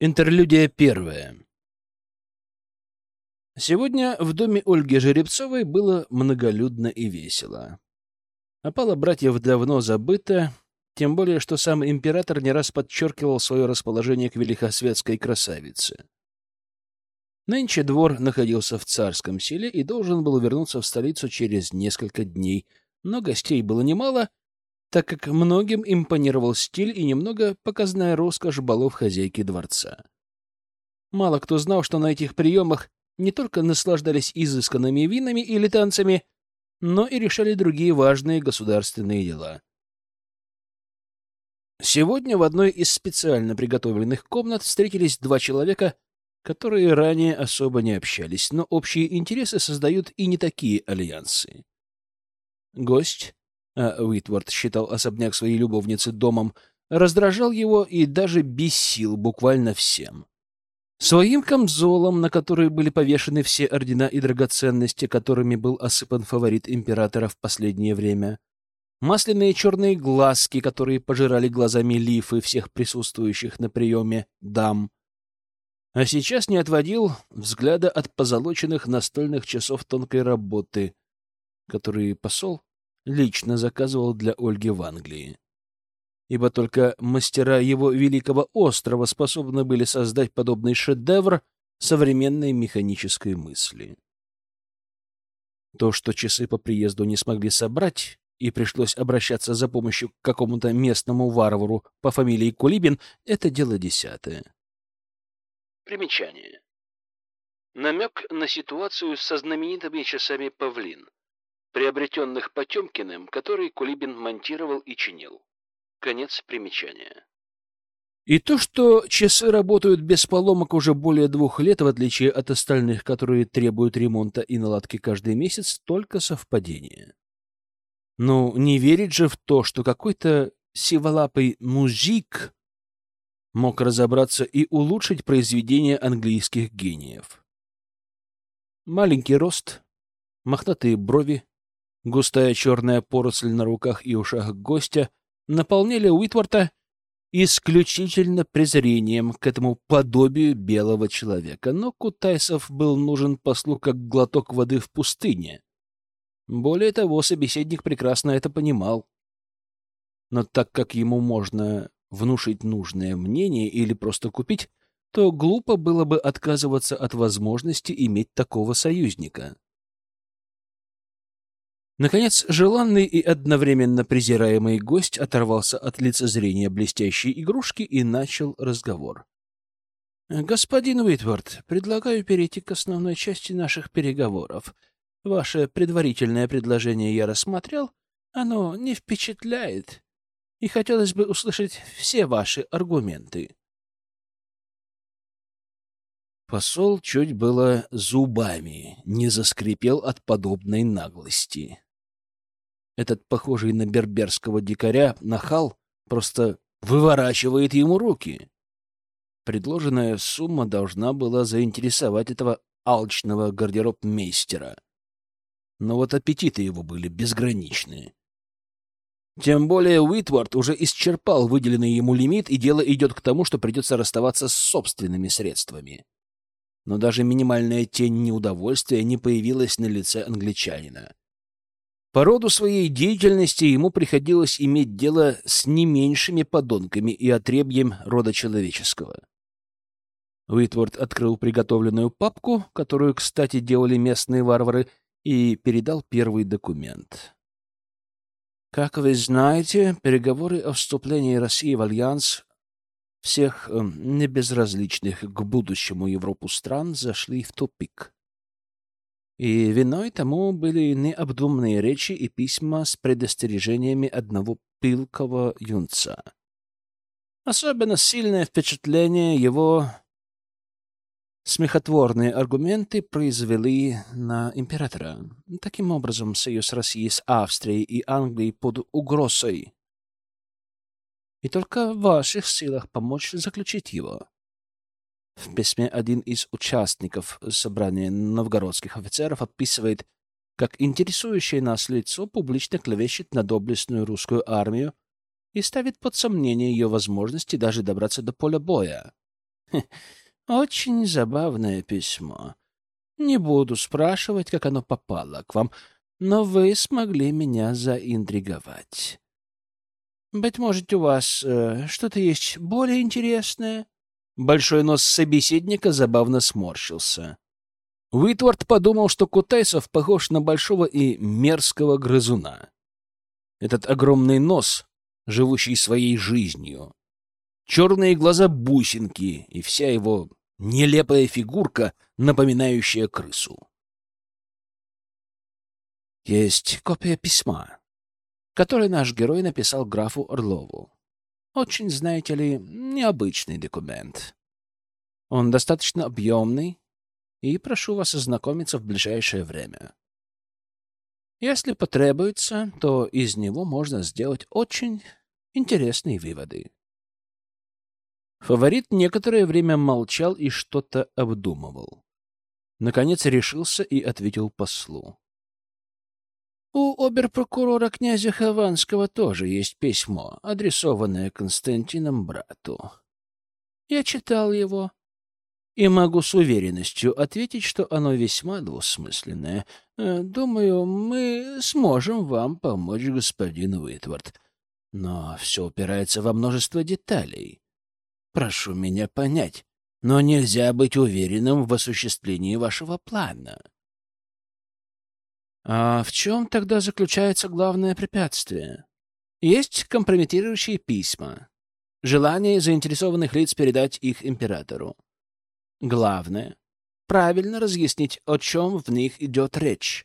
Интерлюдия первая. Сегодня в доме Ольги Жеребцовой было многолюдно и весело. Опала братьев давно забыта, тем более, что сам император не раз подчеркивал свое расположение к великосветской красавице. Нынче двор находился в царском селе и должен был вернуться в столицу через несколько дней, но гостей было немало, так как многим импонировал стиль и немного показная роскошь балов хозяйки дворца. Мало кто знал, что на этих приемах не только наслаждались изысканными винами или танцами, но и решали другие важные государственные дела. Сегодня в одной из специально приготовленных комнат встретились два человека, которые ранее особо не общались, но общие интересы создают и не такие альянсы. Гость а Уитворд считал особняк своей любовницы домом, раздражал его и даже бесил буквально всем. Своим камзолом, на который были повешены все ордена и драгоценности, которыми был осыпан фаворит императора в последнее время, масляные черные глазки, которые пожирали глазами лифы всех присутствующих на приеме дам, а сейчас не отводил взгляда от позолоченных настольных часов тонкой работы, которые посол лично заказывал для Ольги в Англии. Ибо только мастера его великого острова способны были создать подобный шедевр современной механической мысли. То, что часы по приезду не смогли собрать, и пришлось обращаться за помощью к какому-то местному варвару по фамилии Кулибин, это дело десятое. Примечание. Намек на ситуацию со знаменитыми часами «Павлин», приобретенных Потемкиным, который Кулибин монтировал и чинил. Конец примечания. И то, что часы работают без поломок уже более двух лет, в отличие от остальных, которые требуют ремонта и наладки каждый месяц, только совпадение. Ну, не верить же в то, что какой-то сиволапый мужик мог разобраться и улучшить произведение английских гениев. Маленький рост, мохнатые брови, Густая черная поросль на руках и ушах гостя наполняли Уитворта исключительно презрением к этому подобию белого человека. Но Кутайсов был нужен послу как глоток воды в пустыне. Более того, собеседник прекрасно это понимал. Но так как ему можно внушить нужное мнение или просто купить, то глупо было бы отказываться от возможности иметь такого союзника. Наконец, желанный и одновременно презираемый гость оторвался от лицезрения блестящей игрушки и начал разговор. «Господин Уитворд, предлагаю перейти к основной части наших переговоров. Ваше предварительное предложение я рассмотрел, оно не впечатляет, и хотелось бы услышать все ваши аргументы». Посол чуть было зубами не заскрипел от подобной наглости. Этот, похожий на берберского дикаря, нахал просто выворачивает ему руки. Предложенная сумма должна была заинтересовать этого алчного гардероб-мейстера. Но вот аппетиты его были безграничные. Тем более Уитвард уже исчерпал выделенный ему лимит, и дело идет к тому, что придется расставаться с собственными средствами. Но даже минимальная тень неудовольствия не появилась на лице англичанина. По роду своей деятельности ему приходилось иметь дело с не меньшими подонками и отребьем рода человеческого. Уитворд открыл приготовленную папку, которую, кстати, делали местные варвары, и передал первый документ. Как вы знаете, переговоры о вступлении России в Альянс всех э, небезразличных к будущему Европу стран зашли в тупик. И виной тому были необдуманные речи и письма с предостережениями одного пылкого юнца. Особенно сильное впечатление его смехотворные аргументы произвели на императора. Таким образом, союз России с Австрией и Англией под угрозой. И только в ваших силах помочь заключить его. В письме один из участников собрания новгородских офицеров описывает, как интересующее нас лицо публично клевещет на доблестную русскую армию и ставит под сомнение ее возможности даже добраться до поля боя. Очень забавное письмо. Не буду спрашивать, как оно попало к вам, но вы смогли меня заинтриговать. Быть может, у вас э, что-то есть более интересное? Большой нос собеседника забавно сморщился. Уитвард подумал, что Кутайсов похож на большого и мерзкого грызуна. Этот огромный нос, живущий своей жизнью, черные глаза бусинки и вся его нелепая фигурка, напоминающая крысу. Есть копия письма, которое наш герой написал графу Орлову. Очень, знаете ли, необычный документ. Он достаточно объемный, и прошу вас ознакомиться в ближайшее время. Если потребуется, то из него можно сделать очень интересные выводы. Фаворит некоторое время молчал и что-то обдумывал. Наконец решился и ответил послу. У оберпрокурора князя Хованского тоже есть письмо, адресованное Константином брату. Я читал его и могу с уверенностью ответить, что оно весьма двусмысленное. Э, думаю, мы сможем вам помочь, господин Уитвард. Но все упирается во множество деталей. Прошу меня понять, но нельзя быть уверенным в осуществлении вашего плана. А в чем тогда заключается главное препятствие? Есть компрометирующие письма, желание заинтересованных лиц передать их императору. Главное — правильно разъяснить, о чем в них идет речь.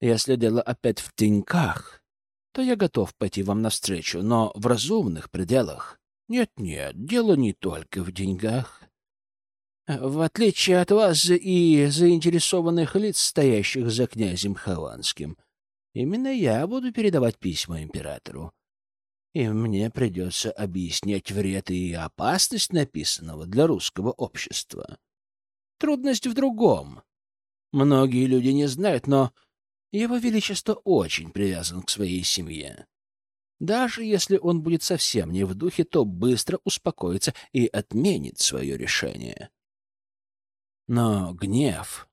Если дело опять в деньгах, то я готов пойти вам навстречу, но в разумных пределах. Нет-нет, дело не только в деньгах. В отличие от вас и заинтересованных лиц, стоящих за князем Хованским, именно я буду передавать письма императору. И мне придется объяснять вред и опасность написанного для русского общества. Трудность в другом. Многие люди не знают, но его Величество очень привязан к своей семье. Даже если он будет совсем не в духе, то быстро успокоится и отменит свое решение. Но гнев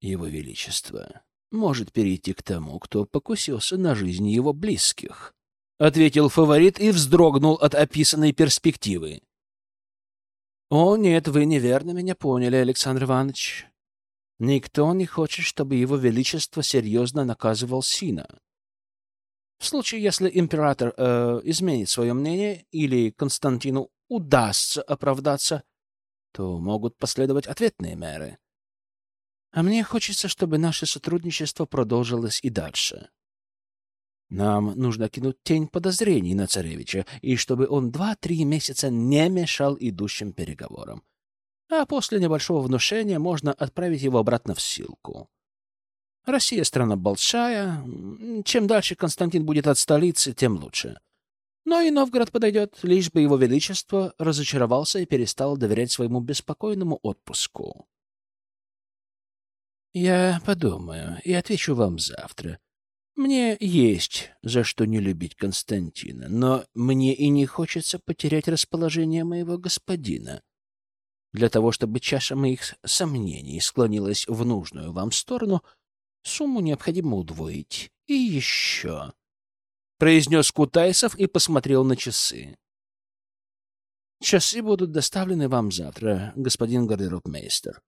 Его Величества может перейти к тому, кто покусился на жизнь его близких, — ответил фаворит и вздрогнул от описанной перспективы. — О, нет, вы неверно меня поняли, Александр Иванович. Никто не хочет, чтобы его величество серьезно наказывал сына. В случае, если император э, изменит свое мнение или Константину удастся оправдаться, то могут последовать ответные меры. А мне хочется, чтобы наше сотрудничество продолжилось и дальше. Нам нужно кинуть тень подозрений на царевича, и чтобы он два-три месяца не мешал идущим переговорам. А после небольшого внушения можно отправить его обратно в ссылку. Россия страна большая. Чем дальше Константин будет от столицы, тем лучше. Но и Новгород подойдет, лишь бы его величество разочаровался и перестал доверять своему беспокойному отпуску. Я подумаю и отвечу вам завтра. Мне есть за что не любить Константина, но мне и не хочется потерять расположение моего господина. Для того, чтобы чаша моих сомнений склонилась в нужную вам сторону — Сумму необходимо удвоить. И еще. Произнес Кутайсов и посмотрел на часы. Часы будут доставлены вам завтра, господин гардеробмейстер.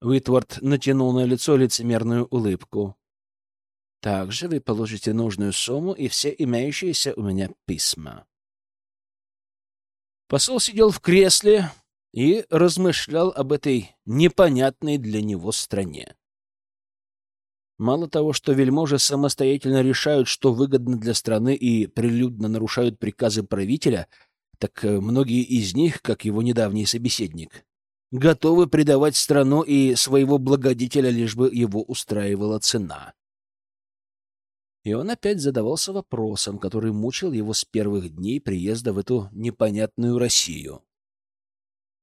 Уитворд натянул на лицо лицемерную улыбку. Также вы получите нужную сумму и все имеющиеся у меня письма. Посол сидел в кресле и размышлял об этой непонятной для него стране. Мало того, что вельможи самостоятельно решают, что выгодно для страны и прилюдно нарушают приказы правителя, так э, многие из них, как его недавний собеседник, готовы предавать страну и своего благодетеля, лишь бы его устраивала цена. И он опять задавался вопросом, который мучил его с первых дней приезда в эту непонятную Россию.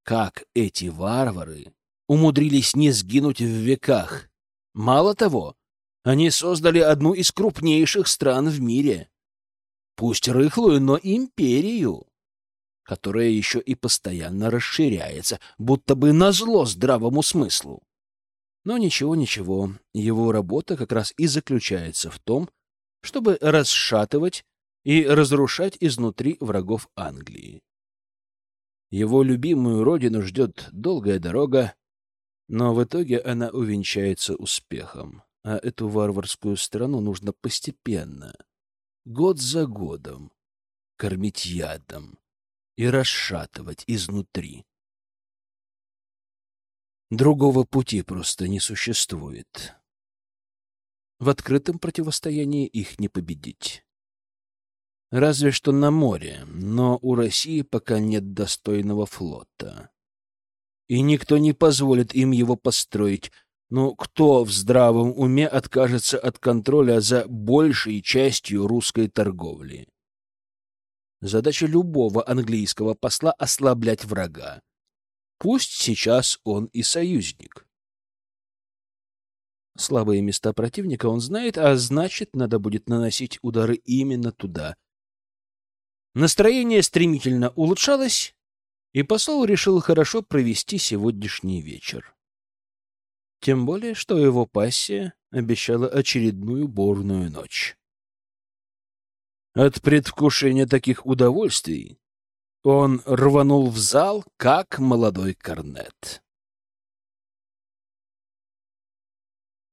Как эти варвары умудрились не сгинуть в веках? Мало того, они создали одну из крупнейших стран в мире. Пусть рыхлую, но империю. которое еще и постоянно расширяется, будто бы назло здравому смыслу. Но ничего-ничего, его работа как раз и заключается в том, чтобы расшатывать и разрушать изнутри врагов Англии. Его любимую родину ждет долгая дорога, но в итоге она увенчается успехом. А эту варварскую страну нужно постепенно, год за годом, кормить ядом и расшатывать изнутри. Другого пути просто не существует. В открытом противостоянии их не победить. Разве что на море, но у России пока нет достойного флота. И никто не позволит им его построить. Но кто в здравом уме откажется от контроля за большей частью русской торговли? Задача любого английского посла — ослаблять врага. Пусть сейчас он и союзник. Слабые места противника он знает, а значит, надо будет наносить удары именно туда. Настроение стремительно улучшалось, и посол решил хорошо провести сегодняшний вечер. Тем более, что его пассия обещала очередную бурную ночь. От предвкушения таких удовольствий он рванул в зал, как молодой корнет.